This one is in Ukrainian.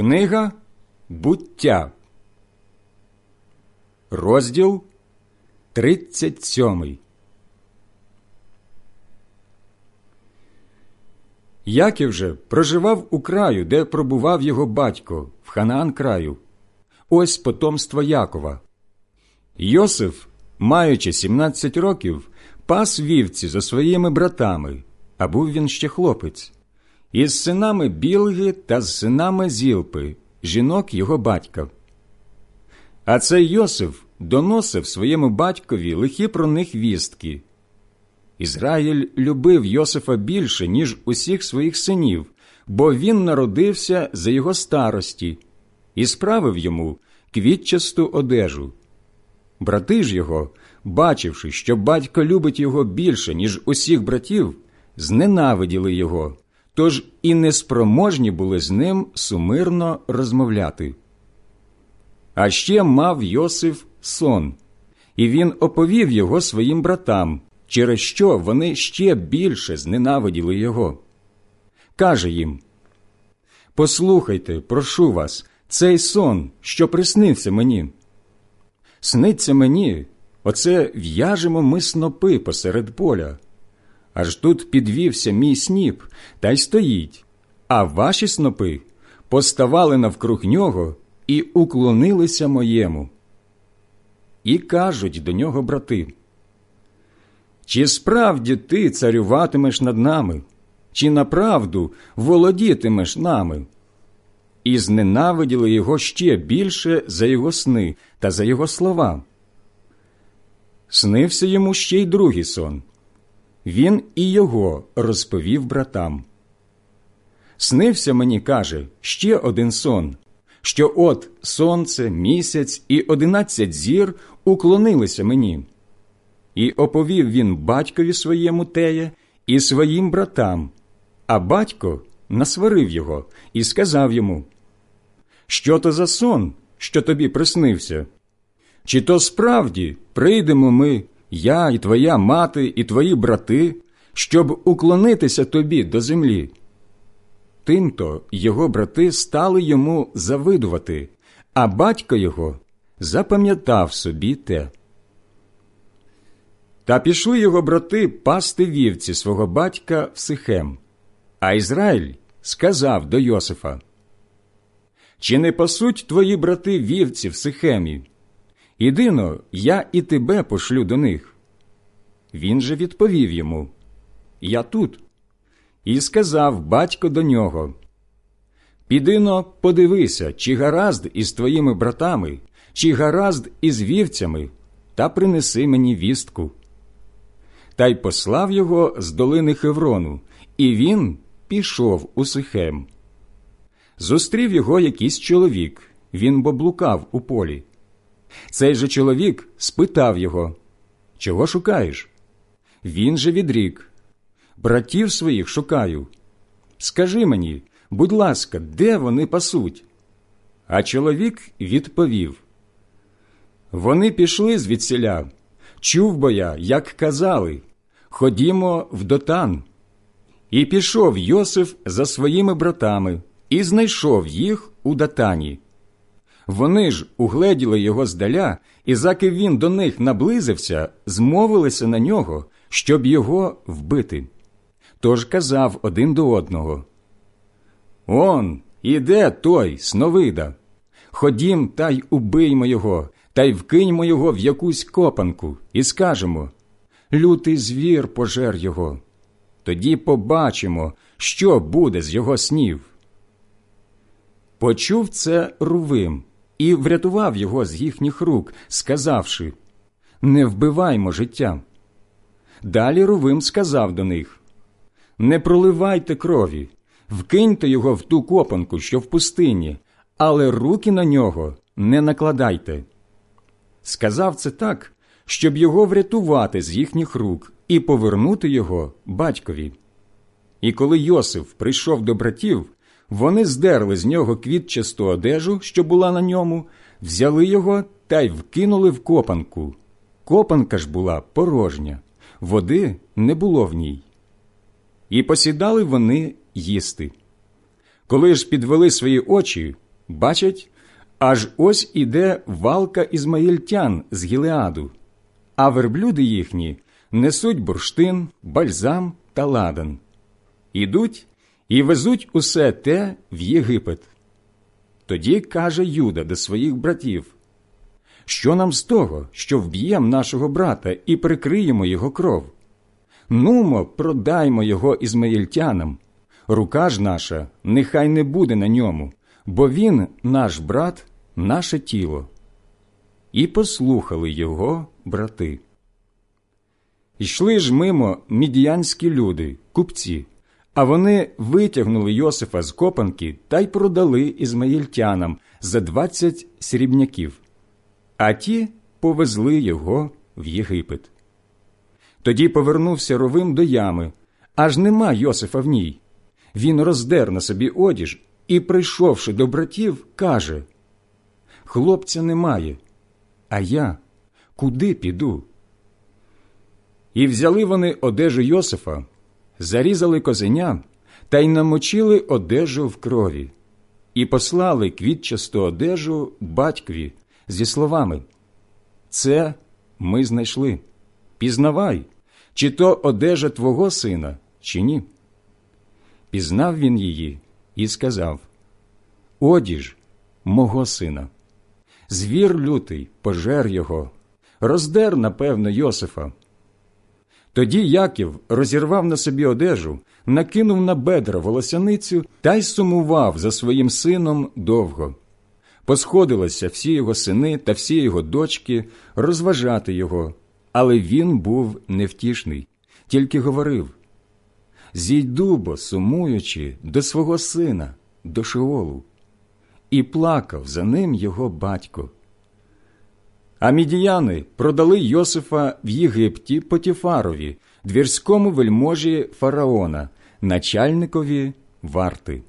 Книга буття, розділ 37. Яків же проживав у краю, де пробував його батько, в Ханаан краю. Ось потомство Якова. Йосиф, маючи 17 років, пас вівці за своїми братами, а був він ще хлопець із синами Білги та з синами Зілпи, жінок його батька. А цей Йосиф доносив своєму батькові лихі про них вістки. Ізраїль любив Йосифа більше, ніж усіх своїх синів, бо він народився за його старості і справив йому квітчасту одежу. Брати ж його, бачивши, що батько любить його більше, ніж усіх братів, зненавиділи його тож і неспроможні були з ним сумирно розмовляти. А ще мав Йосиф сон, і він оповів його своїм братам, через що вони ще більше зненавиділи його. Каже їм Послухайте, прошу вас, цей сон, що приснився мені. Сниться мені, оце в'яжемо ми снопи посеред поля. Аж тут підвівся мій сніп та й стоїть, а ваші снопи поставали навкруг нього і уклонилися моєму. І кажуть до нього брати, чи справді ти царюватимеш над нами, чи направду володітимеш нами? І зненавиділи його ще більше за його сни та за його слова. Снився йому ще й другий сон він і його розповів братам. Снився мені, каже, ще один сон, що от сонце, місяць і одинадцять зір уклонилися мені. І оповів він батькові своєму теє і своїм братам, а батько насварив його і сказав йому: Що то за сон, що тобі приснився? Чи то справді прийдемо ми я і твоя мати, і твої брати, щоб уклонитися тобі до землі. Тимто його брати стали йому завидувати, а батько його запам'ятав собі те. Та пішли його брати пасти вівці свого батька в Сихем, а Ізраїль сказав до Йосифа: Чи не пасуть твої брати вівці в Сихемі? Ідино, я і тебе пошлю до них. Він же відповів йому Я тут. І сказав батько до нього Підино, подивися, чи гаразд із твоїми братами, чи гаразд із вівцями, та принеси мені вістку. Та й послав його з долини Хеврону, і він пішов у Сихем. Зустрів його якийсь чоловік, він боблукав у полі. Цей же чоловік спитав його Чого шукаєш? Він же відрік Братів своїх шукаю. Скажи мені, будь ласка, де вони пасуть? А чоловік відповів Вони пішли звідсіля. Чув бо я, як казали Ходімо в дотан. І пішов Йосиф за своїми братами і знайшов їх у датані. Вони ж угледіли його здаля, і заки він до них наблизився, змовилися на нього, щоб його вбити. Тож казав один до одного Он, іде той сновида. Ходім та й убиймо його, та й вкиньмо його в якусь копанку, і скажемо Лютий звір пожер його. Тоді побачимо, що буде з його снів. Почув це Рувим і врятував його з їхніх рук, сказавши Не вбиваймо життя. Далі Рувим сказав до них Не проливайте крові, вкиньте його в ту копанку, що в пустині, але руки на нього не накладайте. Сказав це так, щоб його врятувати з їхніх рук і повернути його батькові. І коли Йосиф прийшов до братів, вони здерли з нього квітчасту одежу, що була на ньому, взяли його та й вкинули в копанку. Копанка ж була порожня, води не було в ній. І посідали вони їсти. Коли ж підвели свої очі, бачать, аж ось іде валка ізмаїльтян з Гілеаду, а верблюди їхні несуть бурштин, бальзам та ладан. Ідуть і везуть усе те в Єгипет. Тоді каже Юда до своїх братів що нам з того, що вб'ємо нашого брата і прикриємо його кров? Нумо, продаймо його ізмаїльтянам. Рука ж наша нехай не буде на ньому, бо він, наш брат, наше тіло. І послухали його брати. Йшли ж мимо мідіянські люди, купці, а вони витягнули Йосифа з копанки та й продали ізмаїльтянам за двадцять срібняків а ті повезли його в Єгипет. Тоді повернувся ровим до ями, аж нема Йосифа в ній. Він роздер на собі одіж і, прийшовши до братів, каже Хлопця немає, а я куди піду? І взяли вони одежу Йосифа, зарізали козеня та й намочили одежу в крові, і послали квітчасту одежу батькові зі словами Це ми знайшли. Пізнавай, чи то одежа твого сина, чи ні. Пізнав він її і сказав Одіж мого сина. Звір лютий пожер його, роздер, напевно, Йосифа. Тоді Яків розірвав на собі одежу, накинув на бедра волосяницю та й сумував за своїм сином довго посходилися всі його сини та всі його дочки розважати його, але він був невтішний, тільки говорив Зійду бо, сумуючи, до свого сина, до Шеолу, і плакав за ним його батько. А мідіяни продали Йосифа в Єгипті Потіфарові, двірському вельможі фараона, начальникові варти.